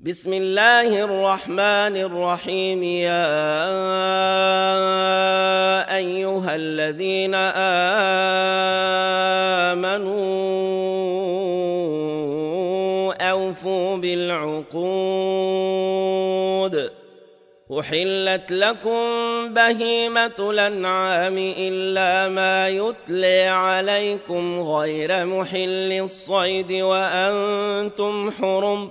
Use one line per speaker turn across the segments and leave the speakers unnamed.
بسم الله الرحمن الرحيم يا أيها الذين آمنوا أوفوا بالعقود أحلت لكم بهيمة الأنعام إلا ما يتلي عليكم غير محل الصيد وأنتم حرم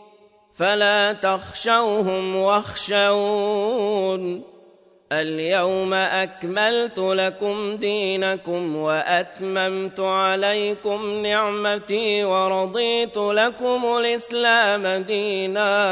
فلا تخشوهم واخشون اليوم أكملت لكم دينكم وأتممت عليكم نعمتي ورضيت لكم الإسلام ديناً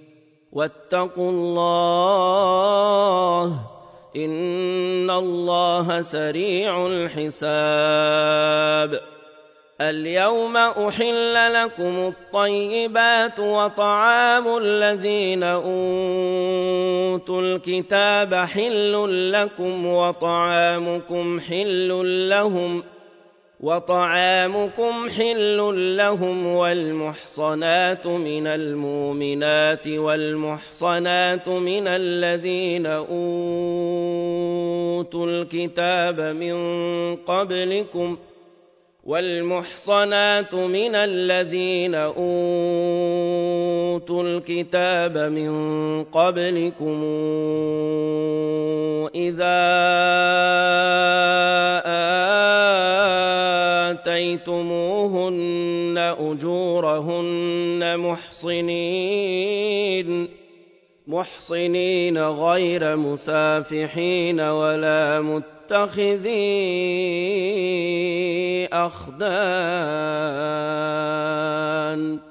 واتقوا الله ان الله سريع الحساب اليوم احل لكم الطيبات وطعام الذين اوتوا الكتاب حل لكم وطعامكم حل لهم وطعامكم حل لهم والمحصنات من المؤمنات والمحصنات من الذين أوتوا الكتاب من قبلكم والمحصنات من الذين أوتوا الكتاب من قبلكم إذا آمنوا آتيتموهن أجورهن محصنين محصنين غير مسافحين ولا متخذي أخدان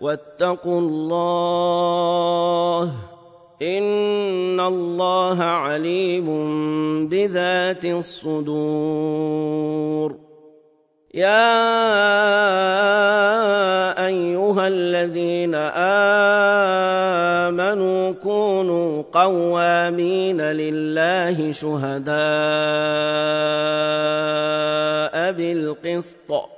واتقوا الله ان الله عليم بذات الصدور يا ايها الذين امنوا كونوا قوامين لله شهداء بالقسط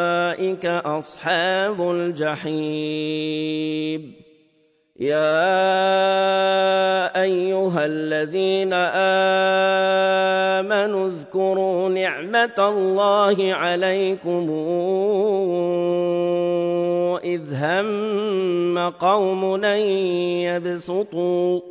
أولئك أصحاب الجحيم يا أيها الذين آمنوا اذكروا نعمة الله عليكم إذ هم قوم لن يبسطوا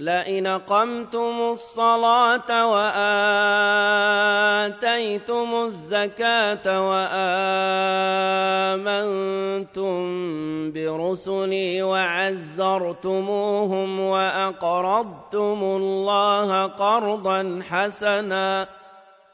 لئن قمتم الصلاة وآتيتم الزكاة وآمنتم برسلي وعزرتموهم وأقرضتم الله قرضا حسناً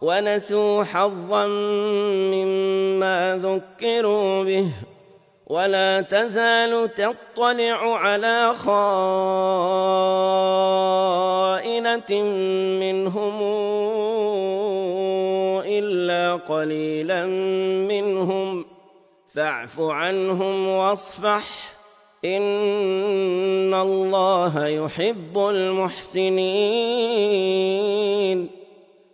ونسوا حظا مما ذكروا به ولا تزال تطلع على خائنة منهم إلا قليلا منهم فاعف عنهم واصفح إن الله يحب المحسنين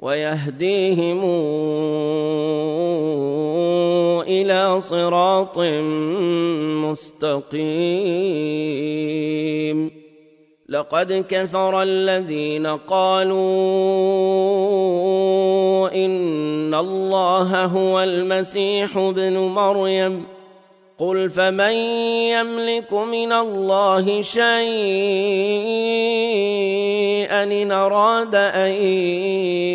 ويهديهم إلى صراط مستقيم لقد كفر الذين قالوا إن الله هو المسيح ابن مريم قل فمن يملك من الله شيئا أن أراد أن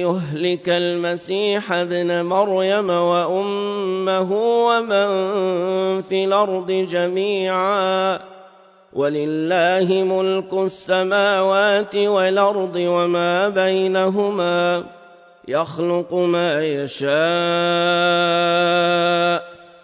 يهلك المسيح ابن مريم وأمه ومن في الأرض جميعا ولله ملك السماوات والأرض وما بينهما يخلق ما يشاء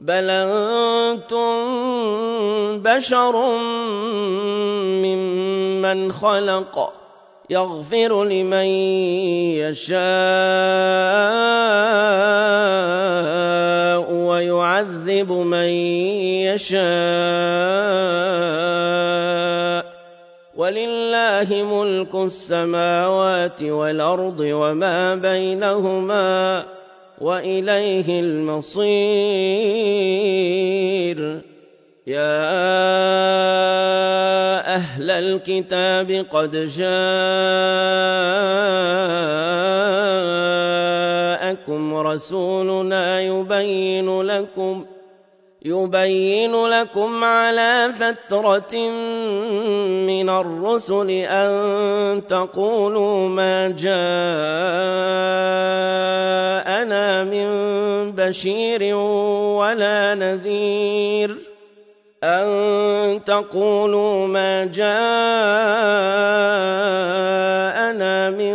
بل انتم بشر ممن خلق يغفر لمن يشاء ويعذب من يشاء ولله ملك السماوات والارض وما بينهما وإليه المصير يا أهل الكتاب قد جاءكم رسولنا يبين لكم ۖ يبين لكم على فترة من الرسل أن تقولوا ما جاءنا من بشير ولا نذير أن تقولوا ما جاءنا من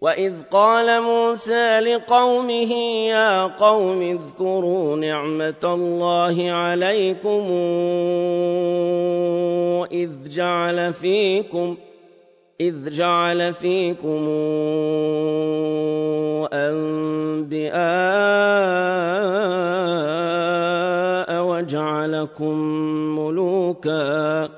وَإِذْ قَالَ مُوسَى لِقَوْمِهِ يَا قَوْمِ اذْكُرُوا نِعْمَةَ اللَّهِ عَلَيْكُمْ إِذْ جَعَلَ فِيكُمْ إِذْ جَعَلَ فِيكُمْ أَنبِيَاءَ وَجَعَلَكُم مُّلُوكًا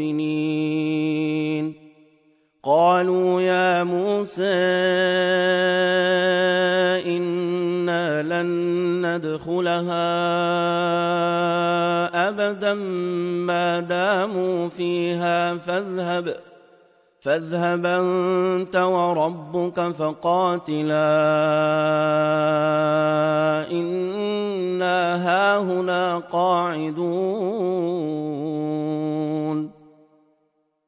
المؤمنين قالوا يا موسى إنا لن ندخلها أبدا ما داموا فيها فاذهب فاذهب أنت وربك فقاتلا إنا هاهنا قاعدون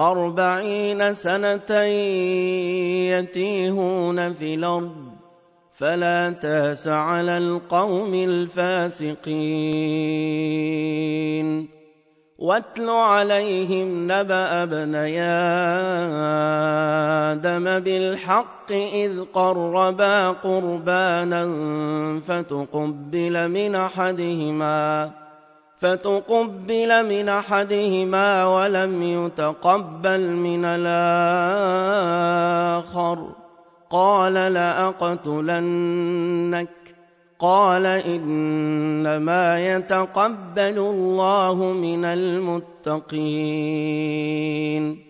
أربعين سنة يتيهون في الأرض فلا تاس على القوم الفاسقين واتل عليهم نبأ ابني آدم بالحق إذ قربا قربانا فتقبل من أحدهما فتقبل من احدهما ولم يتقبل من الاخر قال لاقتلنك قال انما يتقبل الله من المتقين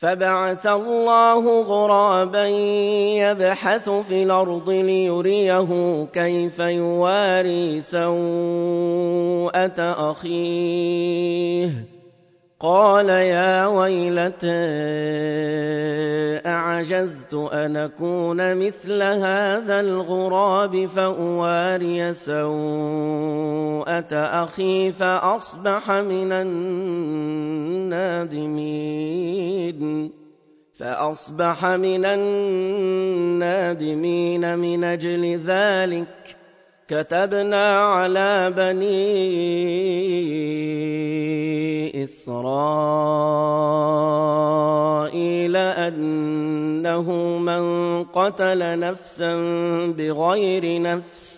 فبعث الله غرابا يبحث في الأرض ليريه كيف يواري سوءة أخيه قال يا ويلتى أعجزت أن أكون مثل هذا الغراب فأواري سوءة أخي فأصبح من النادمين فأصبح من النادمين من أجل ذلك كتبنا على بني إسرائيل أنه من قتل نفسا بغير نفس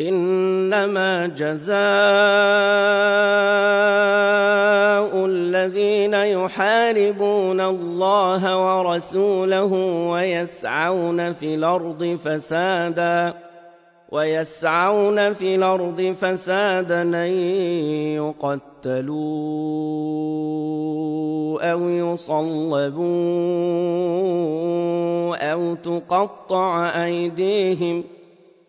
إنما جزاء الذين يحاربون الله ورسوله ويسعون في الأرض فسادا ويسعون في الأرض فسادا أن يقتلوا أو يصلبوا أو تقطع أيديهم ۖ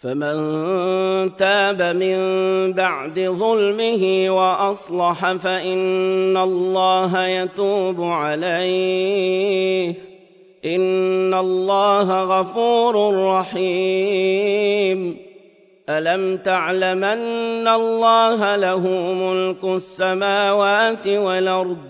فمن تاب من بعد ظلمه وأصلح فإن الله يتوب عليه إن الله غفور رحيم ألم تعلمن الله له ملك السماوات والأرض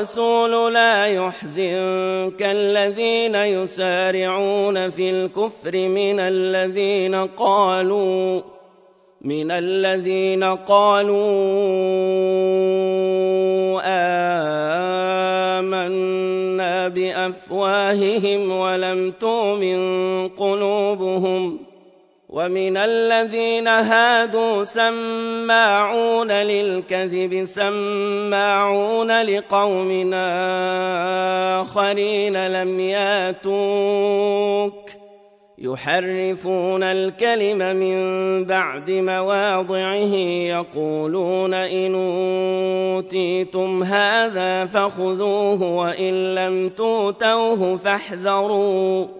الرَّسُولُ لَا يَحْزُنكَ الَّذِينَ يُسَارِعُونَ فِي الْكُفْرِ مِنَ الَّذِينَ قَالُوا مِنَ الَّذِينَ قَالُوا آمَنَّا بِأَفْوَاهِهِمْ وَلَمْ تُؤْمِنْ قُلُوبُهُمْ ومن الذين هادوا سماعون للكذب سماعون لقوم آخرين لم ياتوك يحرفون الكلم من بعد مواضعه يقولون إن أوتيتم هذا فخذوه وإن لم توتوه فاحذروا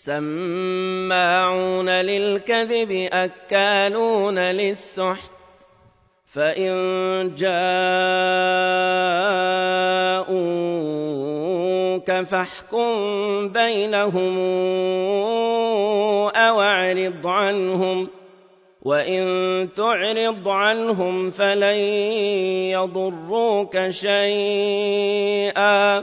سماعون للكذب أكالون للسحت فإن جاءوك فاحكم بينهم أو اعرض عنهم وإن تعرض عنهم فلن يضروك شيئا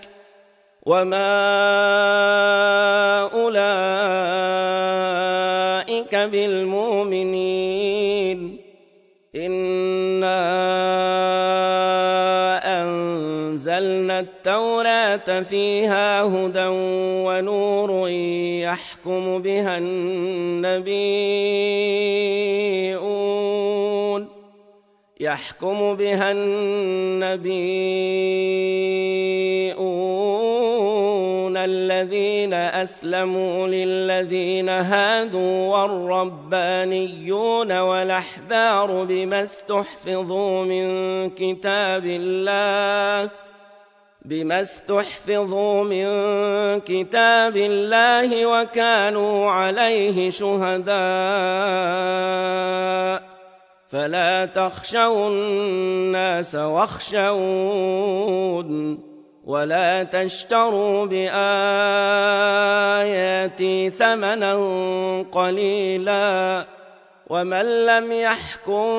وما أولئك بالمؤمنين إنا أنزلنا التوراة فيها هدى ونور يحكم بها النبيون يحكم بها النبيون الذين أسلموا للذين هادوا والربانيون والأحبار بما استحفظوا من كتاب الله بما استحفظوا من كتاب الله وكانوا عليه شهداء فلا تخشوا الناس واخشون ولا تشتروا بآياتي ثمنا قليلا ومن لم يحكم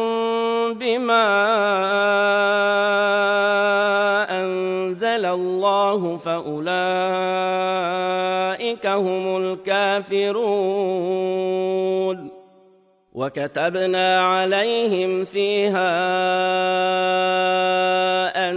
بما أنزل الله فأولئك هم الكافرون وكتبنا عليهم فيها أن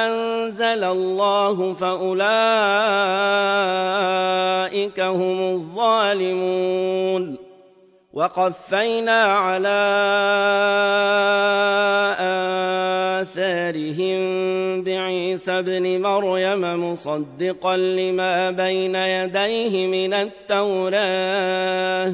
أنزل الله فأولئك هم الظالمون وقفينا على آثارهم بعيسى ابن مريم مصدقا لما بين يديه من التوراه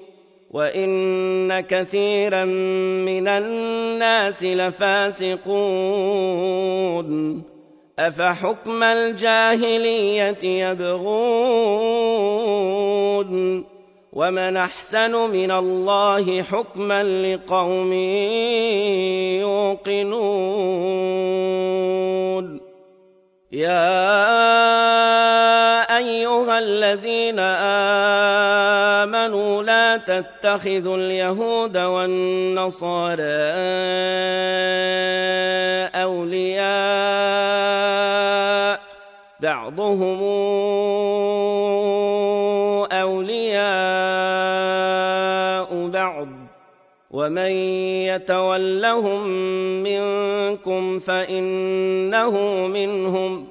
وان كثيرا من الناس لفاسقون افحكم الجاهليه يبغون ومن احسن من الله حكما لقوم يوقنون يا ايها الذين امنوا قالوا لا تتخذوا اليهود والنصارى أولياء بعضهم أولياء بعض ومن يتولهم منكم فإنه منهم ۖ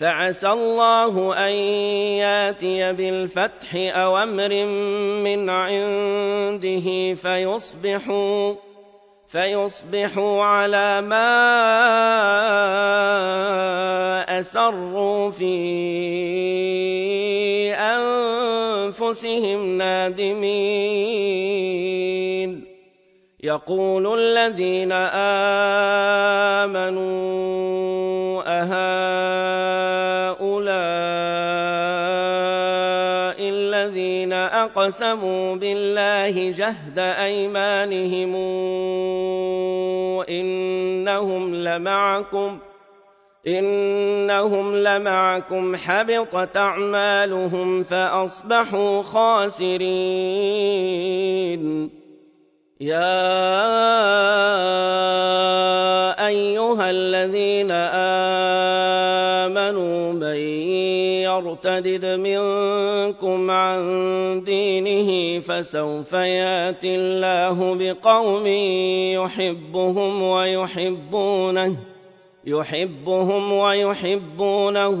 فعسى الله أن ياتي بالفتح أو أمر من عنده فيصبحوا فيصبحوا على ما أسروا في أنفسهم نادمين يقول الذين آمنوا أهؤلاء وَأَقْسَمُوا بِاللَّهِ جَهْدَ أَيْمَانِهِمْ إِنَّهُمْ لَمَعَكُمْ إِنَّهُمْ لَمَعَكُمْ حَبِطَتْ أَعْمَالُهُمْ فَأَصْبَحُوا خَاسِرِينَ يا أيها الذين آمنوا من يرتدد منكم عن دينه فسوف ياتي الله بقوم يحبهم ويحبونه يحبهم ويحبونه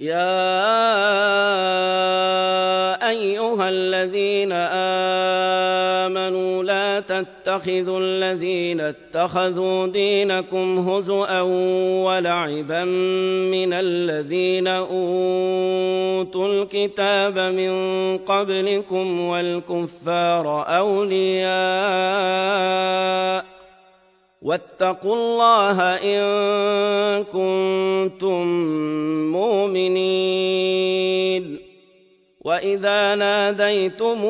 يا أيها الذين آمنوا لا تتخذوا الذين اتخذوا دينكم هزؤا ولعبا من الذين أوتوا الكتاب من قبلكم والكفار أولياء واتقوا الله إن كنتم مؤمنين وإذا ناديتم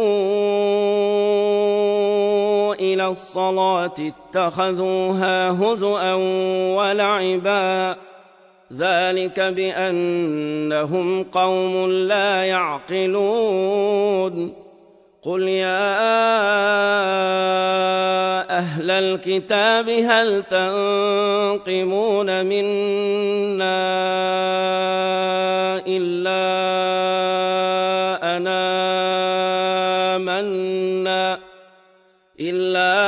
إلى الصلاة اتخذوها هزؤا ولعبا ذلك بأنهم قوم لا يعقلون قل يا أهل الكتاب هل تنقمون منا إلا أنا منا إلا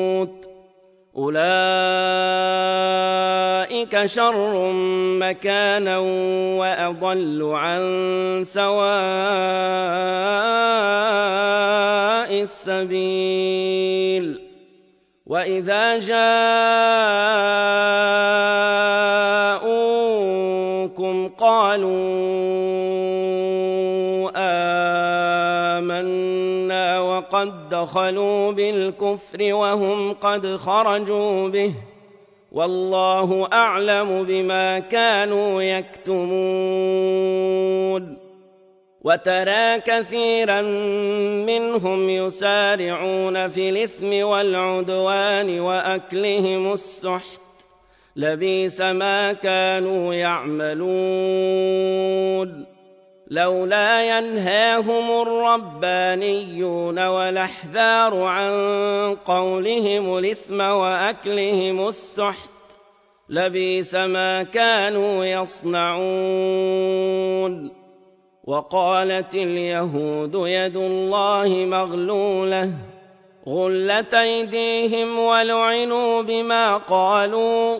أولئك شر مكانا وأضل عن سواء السبيل وإذا جاءوكم قالوا قد دخلوا بالكفر وهم قد خرجوا به والله أعلم بما كانوا يكتمون وترى كثيرا منهم يسارعون في الإثم والعدوان وأكلهم السحت لبيس ما كانوا يعملون لولا ينهاهم الربانيون والأحذار عن قولهم الإثم وأكلهم السحت لبيس ما كانوا يصنعون وقالت اليهود يد الله مغلولة غلت أيديهم ولعنوا بما قالوا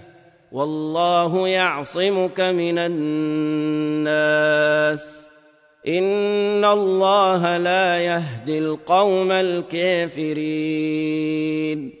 والله يعصمك من الناس ان الله لا يهدي القوم الكافرين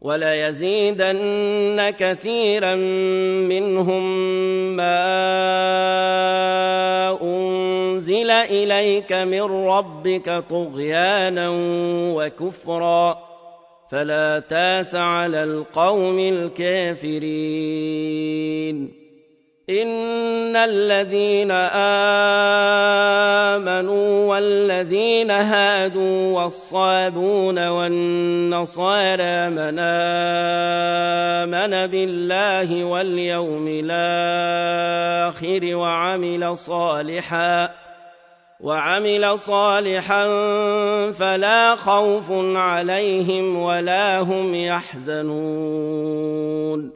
وليزيدن كثيرا منهم ما أنزل إليك من ربك طغيانا وكفرا فلا تاس على القوم الكافرين إن الذين آمنوا والذين هادوا والصابون والنصارى من آمن بالله واليوم الآخر وعمل صالحا وعمل صالحا فلا خوف عليهم ولا هم يحزنون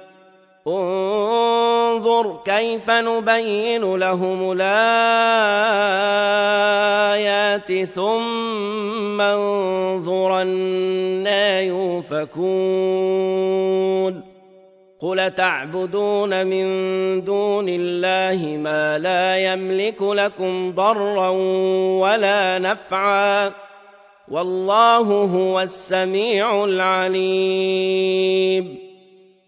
انظر كيف نبين لهم الآيات ثم انظر أنا يوفكون قل تعبدون من دون الله ما لا يملك لكم ضرا ولا نفعا والله هو السميع العليم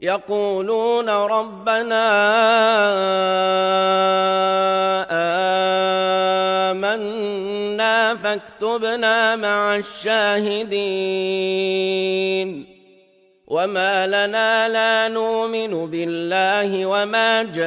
يقولون ربنا آمنا فاكتبنا مع الشاهدين وما لنا لا نؤمن بالله وما جاء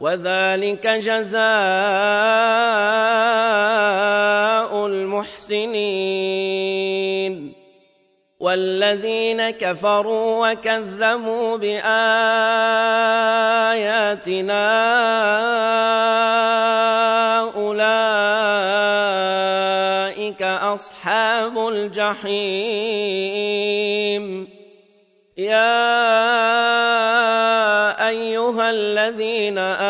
وذلك جزاء المحسنين والذين كفروا وكذبوا بآياتنا أولئك أصحاب الجحيم يا أيها الذين آمنوا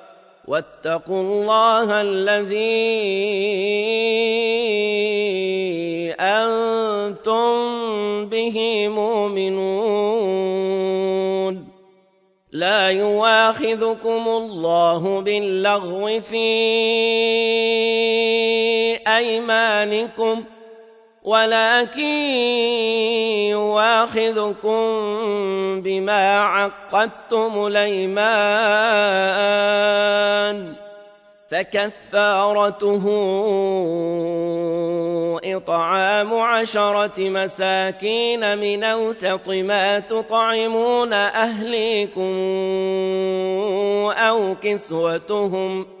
واتقوا الله الذي أنتم به مؤمنون لا يواخذكم الله باللغو في أيمانكم ۖ ولكن يواخذكم بما عقدتم الايمان فكفارته اطعام عشره مساكين من اوسط ما تطعمون اهليكم او كسوتهم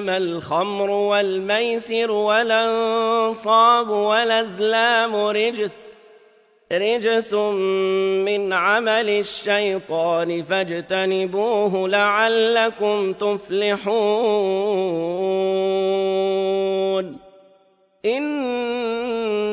إنما الخمر والميسر والأنصاب والأزلام رجس رجس من عمل الشيطان فاجتنبوه لعلكم تفلحون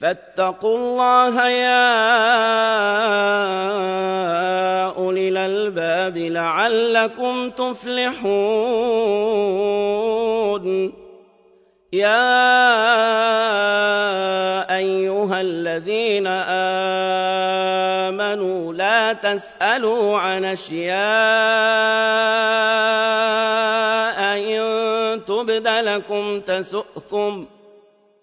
فاتقوا الله يا أولي الألباب لعلكم تفلحون يا أيها الذين آمنوا لا تسألوا عن أشياء إن تبد لكم تسؤكم ۖ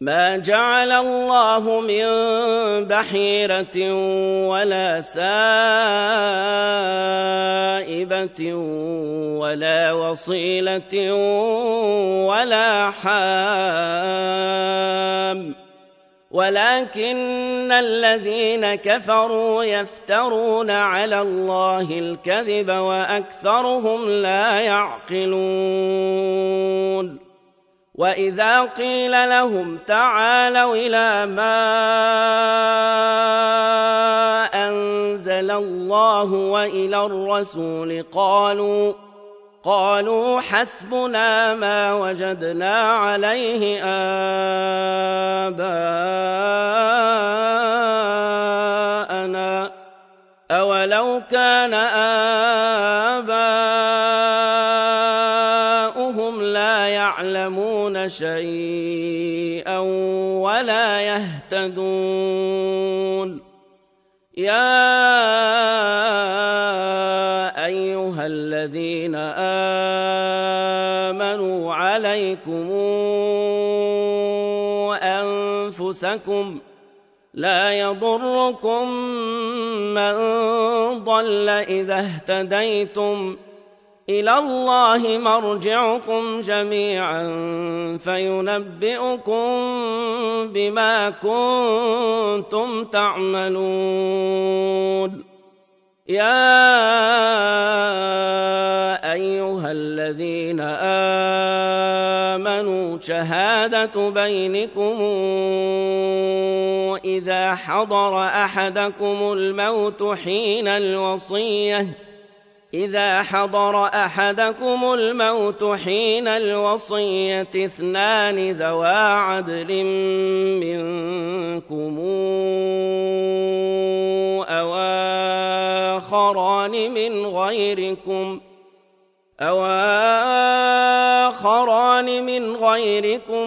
مَا جَعَلَ اللَّهُ مِن بَحِيرَةٍ وَلَا سَائِبَةٍ وَلَا وَصِيلَةٍ وَلَا حَامٍ ولكن الذين كفروا يفترون على الله الكذب وأكثرهم لا يعقلون وإذا قيل لهم تعالوا إلى ما أنزل الله وإلى الرسول قالوا قالوا حسبنا ما وجدنا عليه آباءنا أولو كان آباءنا يعلمون شيئا ولا يهتدون يا أيها الذين آمنوا عليكم أنفسكم لا يضركم من ضل إذا اهتديتم إلى الله مرجعكم جميعا فينبئكم بما كنتم تعملون يا أيها الذين آمنوا شهادة بينكم إذا حضر أحدكم الموت حين الوصيه إذا حضر أحدكم الموت حين الوصية اثنان ذوا عدل منكم أواخران من غيركم أواخران من غيركم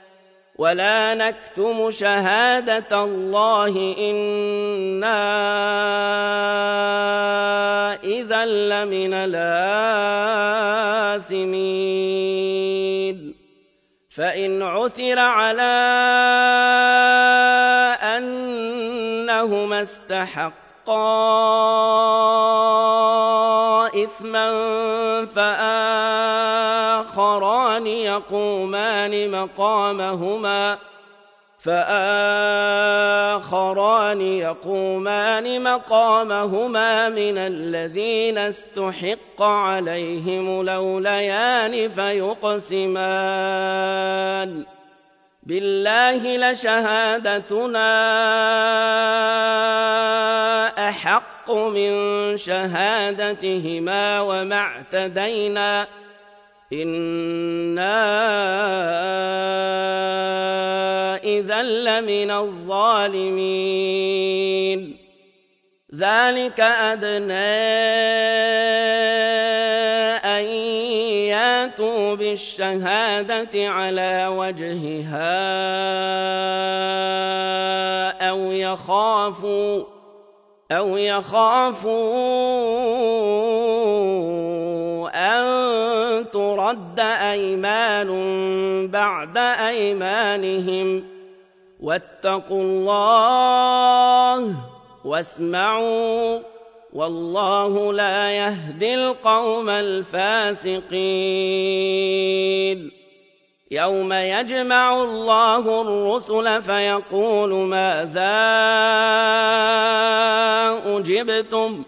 ولا نكتم شهادة الله إنا إذا لمن الآثمين فإن عثر على أنهما استحقا إثما فآثمين نصاران يقومان مقامهما فآخران يقومان مقامهما من الذين استحق عليهم لوليان فيقسمان بالله لشهادتنا أحق من شهادتهما وما اعتدينا إِنَّا إِذًا لَّمِنَ الظَّالِمِينَ ذَلِكَ أَدْنَىٰ أَن يَأْتُوا بِالشَّهَادَةِ عَلَىٰ وَجْهِهَا أَوْ يَخَافُوا أَوْ يَخَافُوا ترد أيمان بعد أيمانهم واتقوا الله واسمعوا والله لا يهدي القوم الفاسقين يوم يجمع الله الرسل فيقول ماذا أجبتم ؟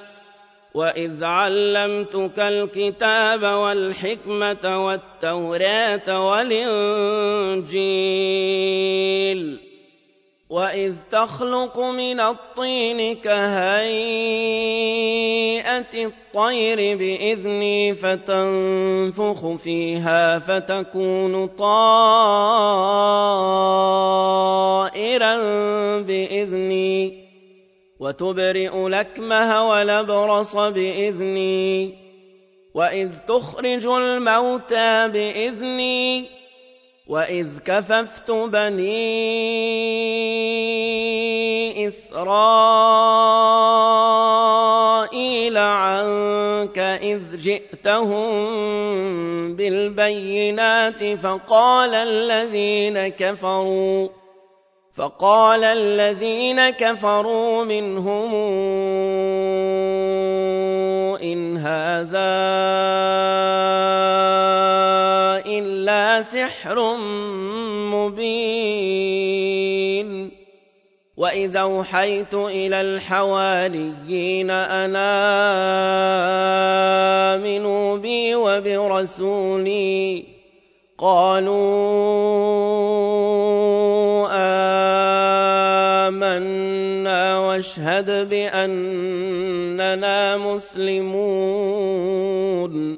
وإذ علمتك الكتاب والحكمة والتوراة والإنجيل وإذ تخلق من الطين كهيئة الطير بإذني فتنفخ فيها فتكون طائرا بإذني وتبرئ لكمه ولبرص بإذني وإذ تخرج الموتى بإذني وإذ كففت بني إسرائيل عنك إذ جئتهم بالبينات فقال الذين كفروا فقال الذين كفروا منهم إن هذا إلا سحر مبين وإذا أوحيت إلى الحواريين أنا آمنوا بي وبرسولي قالوا آمنا واشهد بأننا مسلمون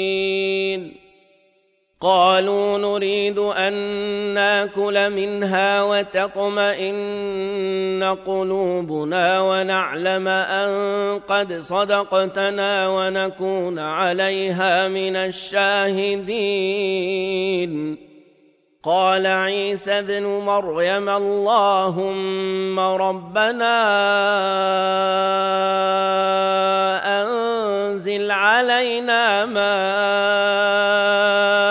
قالوا نريد أن ناكل منها وتطمئن قلوبنا ونعلم أن قد صدقتنا ونكون عليها من الشاهدين قال عيسى ابن مريم اللهم ربنا أنزل علينا ماء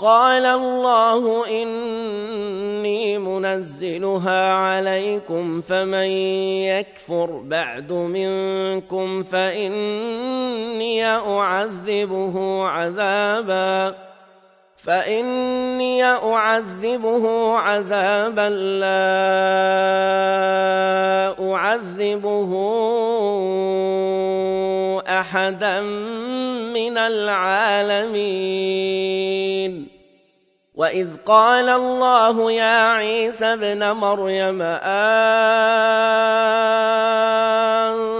قال الله إني منزلها عليكم فمن يكفر بعد منكم فإني أعذبه عذاباً فإني أعذبه عذابا لا أعذبه أحدا من العالمين وإذ قال الله يا عيسى ابن مريم آه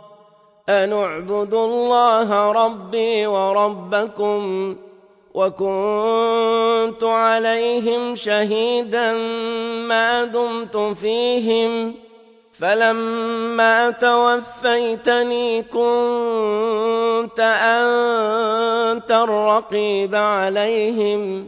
أن اعبدوا الله ربي وربكم وكنت عليهم شهيدا ما دمت فيهم فلما توفيتني كنت أنت الرقيب عليهم